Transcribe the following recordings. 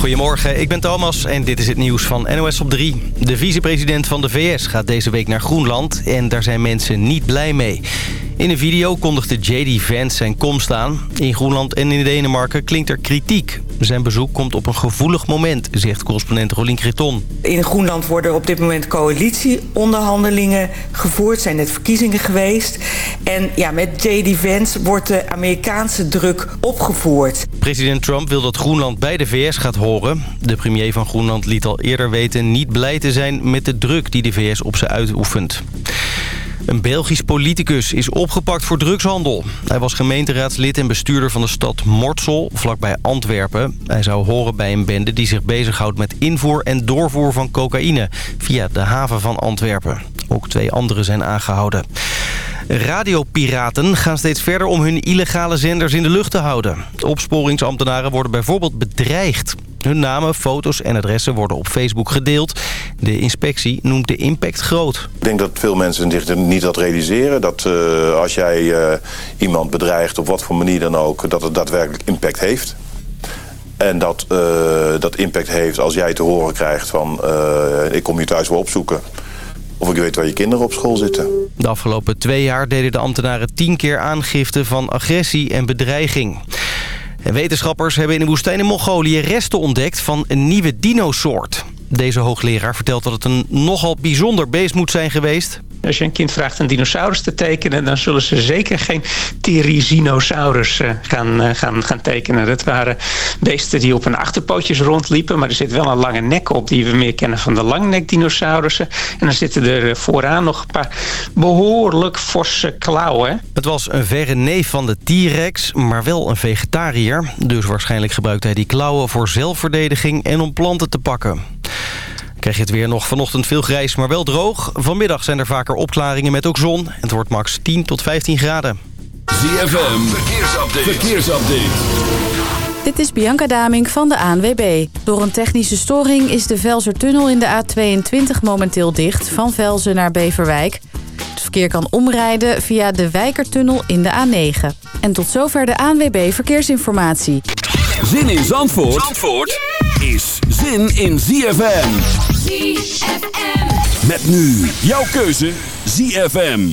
Goedemorgen, ik ben Thomas en dit is het nieuws van NOS op 3. De vicepresident van de VS gaat deze week naar Groenland en daar zijn mensen niet blij mee. In een video kondigde J.D. Vance zijn komst aan. In Groenland en in Denemarken klinkt er kritiek. Zijn bezoek komt op een gevoelig moment, zegt correspondent Rolien Creton. In Groenland worden op dit moment coalitieonderhandelingen gevoerd. zijn net verkiezingen geweest. En ja, met J.D. Vance wordt de Amerikaanse druk opgevoerd. President Trump wil dat Groenland bij de VS gaat horen. De premier van Groenland liet al eerder weten niet blij te zijn met de druk die de VS op ze uitoefent. Een Belgisch politicus is opgepakt voor drugshandel. Hij was gemeenteraadslid en bestuurder van de stad Mortsel, vlakbij Antwerpen. Hij zou horen bij een bende die zich bezighoudt met invoer en doorvoer van cocaïne... via de haven van Antwerpen. Ook twee anderen zijn aangehouden. Radiopiraten gaan steeds verder om hun illegale zenders in de lucht te houden. Opsporingsambtenaren worden bijvoorbeeld bedreigd. Hun namen, foto's en adressen worden op Facebook gedeeld. De inspectie noemt de impact groot. Ik denk dat veel mensen zich niet dat realiseren. Dat uh, als jij uh, iemand bedreigt op wat voor manier dan ook... dat het daadwerkelijk impact heeft. En dat uh, dat impact heeft als jij te horen krijgt van... ik kom je thuis wel opzoeken. Of ik weet waar je kinderen op school zitten. De afgelopen twee jaar deden de ambtenaren tien keer aangifte van agressie en bedreiging. En wetenschappers hebben in de woestijn in Mongolië resten ontdekt van een nieuwe dinosoort. Deze hoogleraar vertelt dat het een nogal bijzonder beest moet zijn geweest. Als je een kind vraagt een dinosaurus te tekenen... dan zullen ze zeker geen Therizinosaurus eh, gaan, eh, gaan, gaan tekenen. Dat waren beesten die op hun achterpootjes rondliepen... maar er zit wel een lange nek op die we meer kennen van de langnekdinosaurussen. En dan zitten er vooraan nog een paar behoorlijk forse klauwen. Het was een verre neef van de T-Rex, maar wel een vegetariër. Dus waarschijnlijk gebruikte hij die klauwen voor zelfverdediging en om planten te pakken. Krijg je het weer nog vanochtend veel grijs, maar wel droog. Vanmiddag zijn er vaker opklaringen met ook zon. Het wordt max 10 tot 15 graden. ZFM, verkeersupdate. verkeersupdate. Dit is Bianca Daming van de ANWB. Door een technische storing is de Velsertunnel in de A22 momenteel dicht... van Velzen naar Beverwijk. Het verkeer kan omrijden via de Wijkertunnel in de A9. En tot zover de ANWB Verkeersinformatie. Zin in Zandvoort? Zandvoort? is zin in ZFM. ZFM. Met nu jouw keuze ZFM.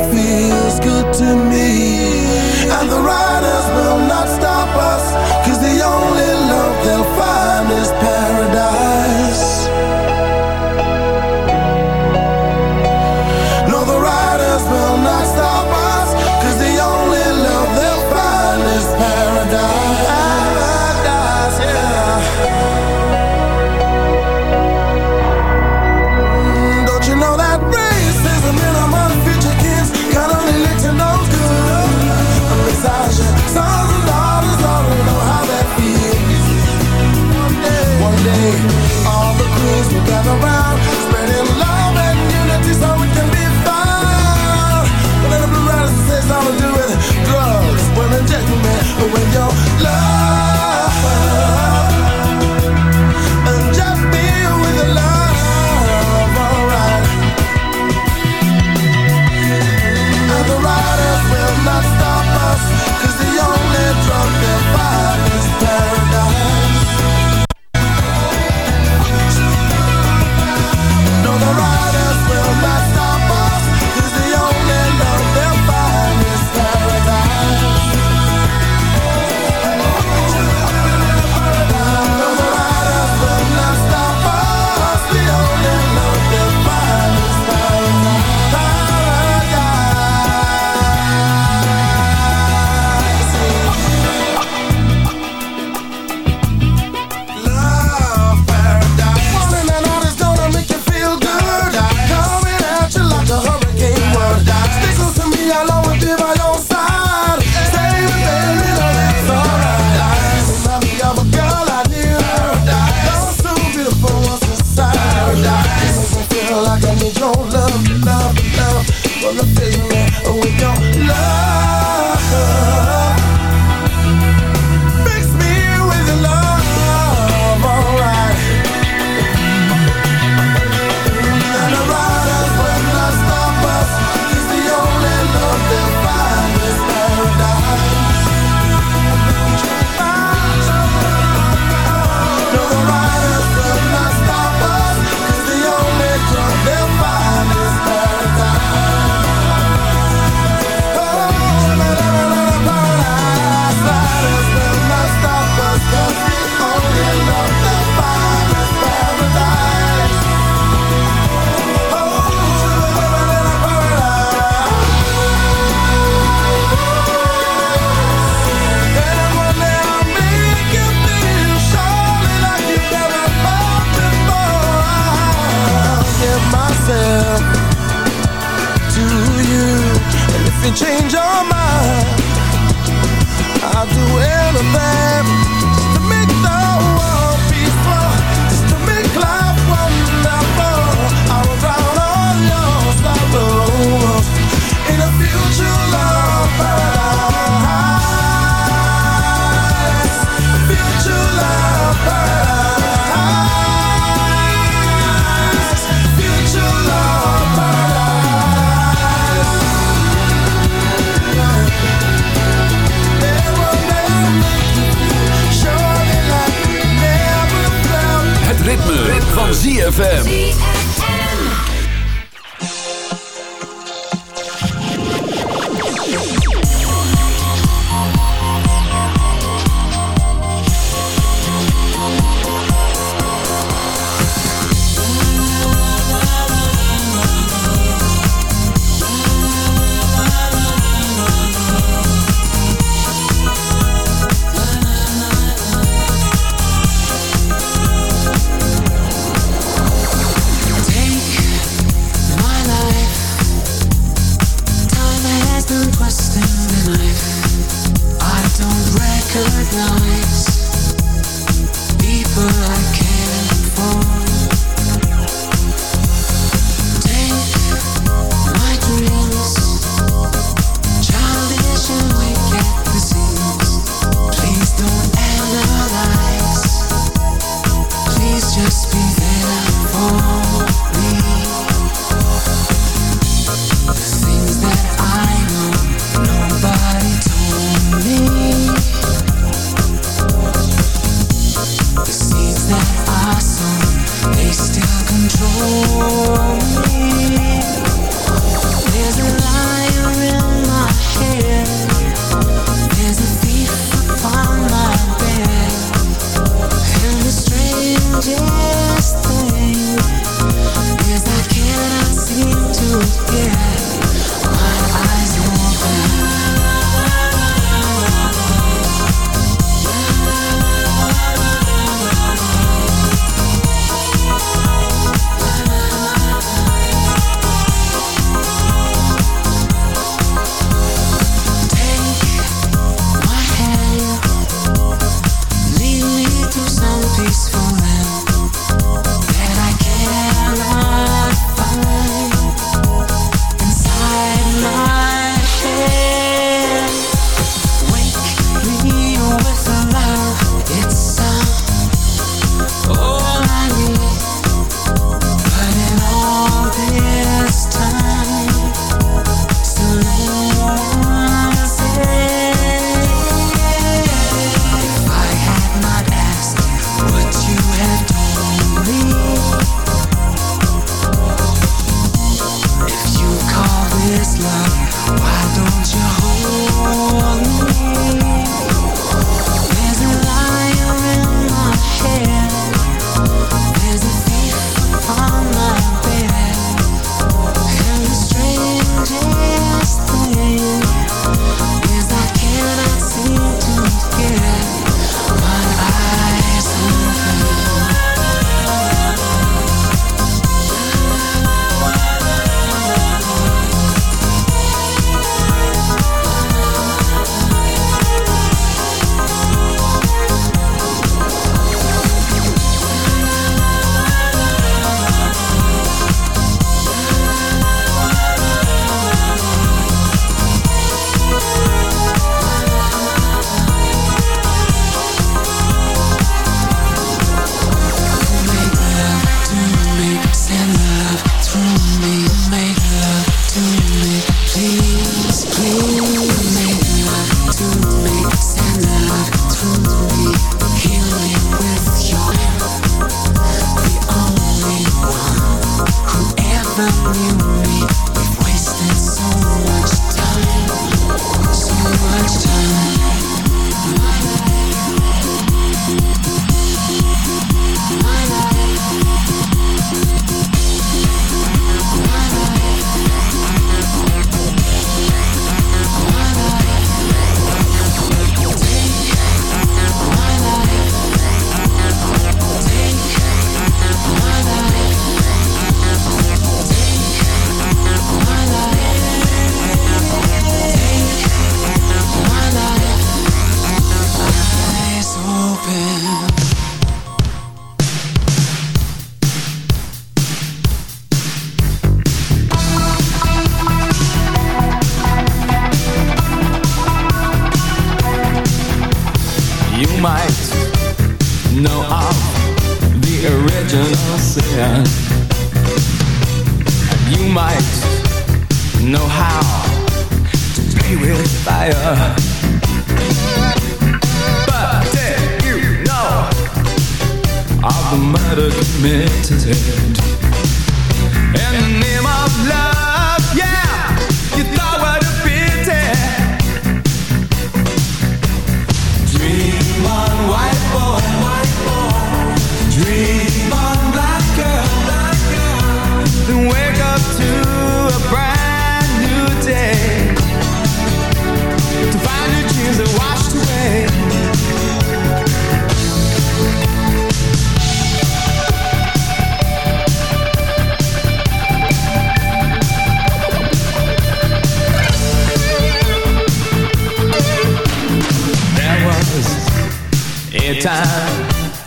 There's a thief.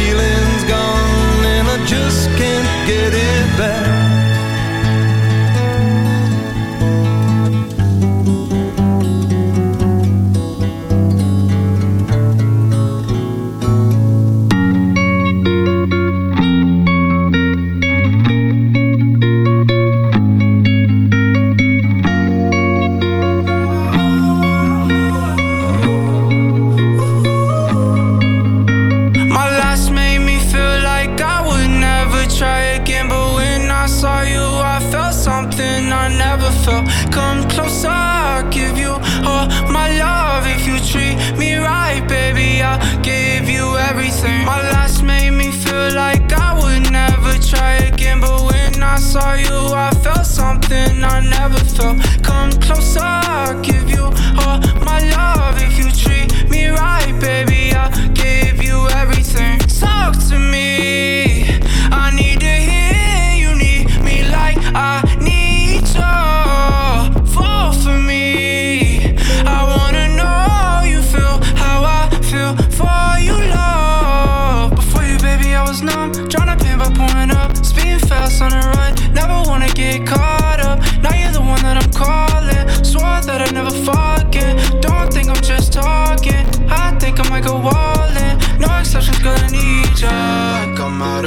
feeling's gone and I just can't get it back.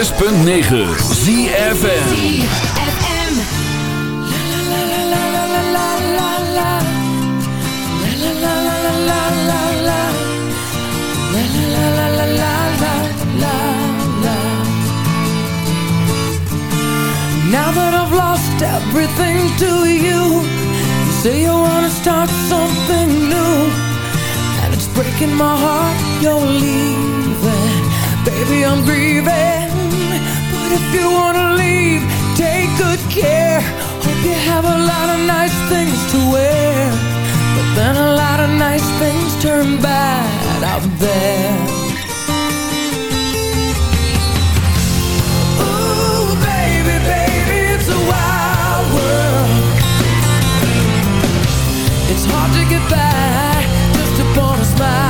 106.9 ZFM. Now that I've lost everything to you, you say you wanna start something new, and it's breaking my heart you're leaving. Baby, I'm grieving, but if you wanna leave, take good care. Hope you have a lot of nice things to wear, but then a lot of nice things turn bad out there. Ooh, baby, baby, it's a wild world. It's hard to get by just upon a smile.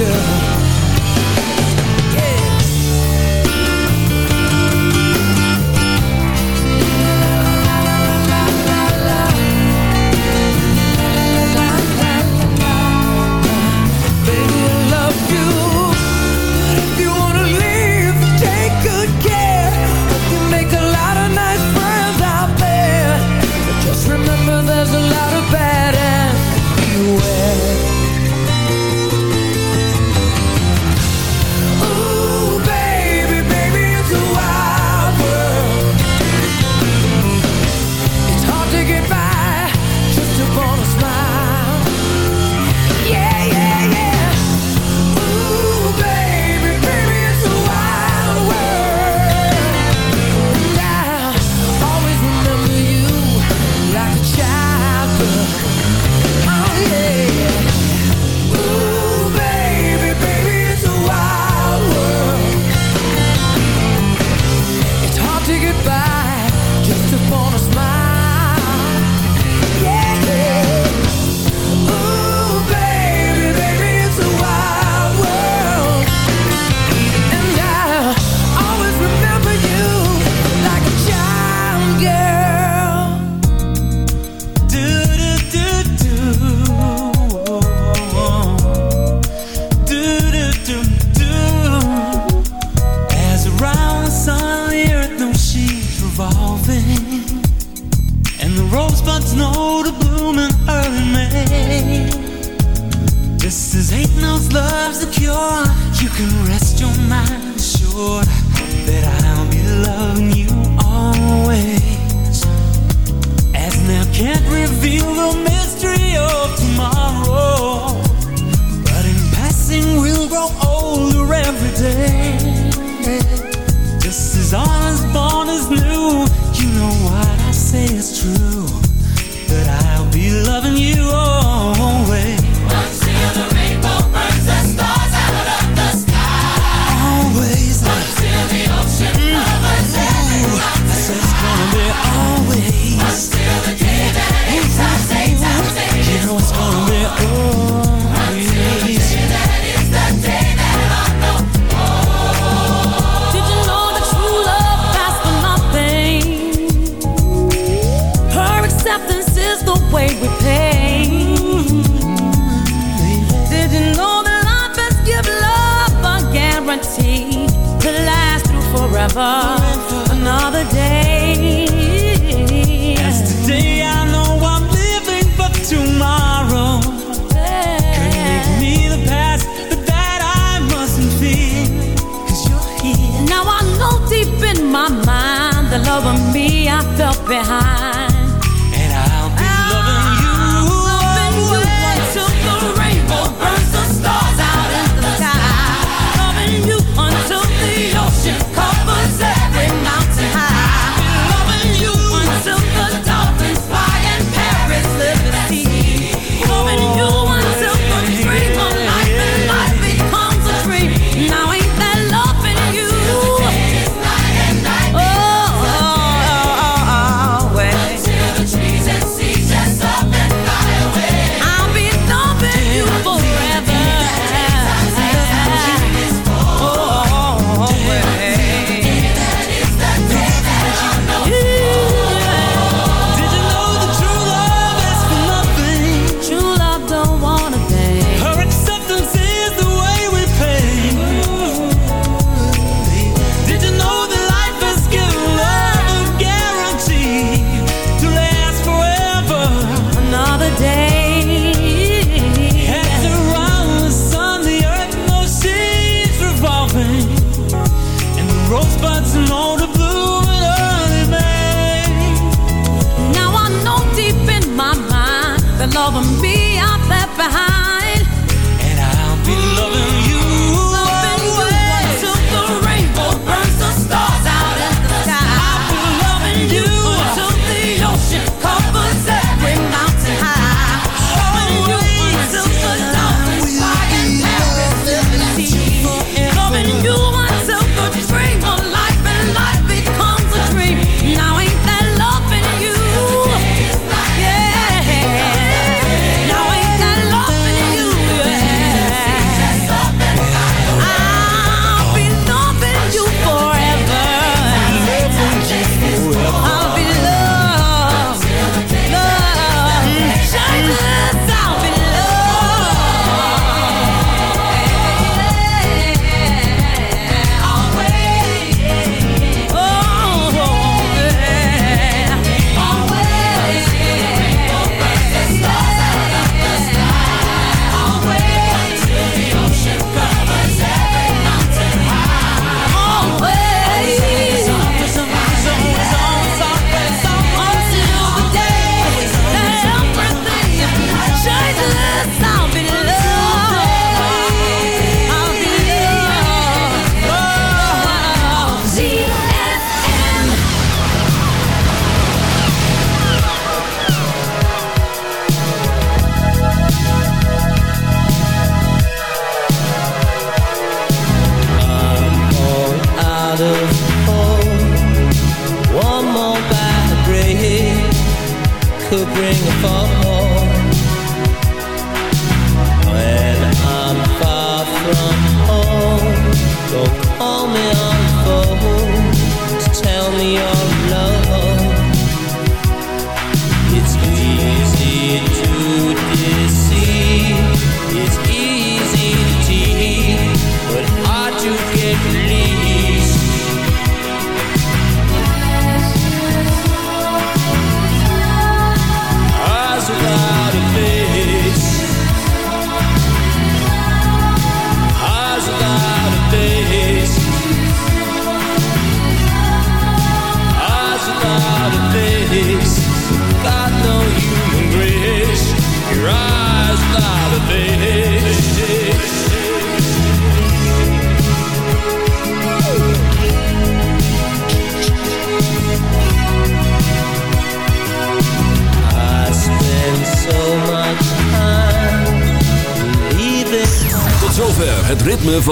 girl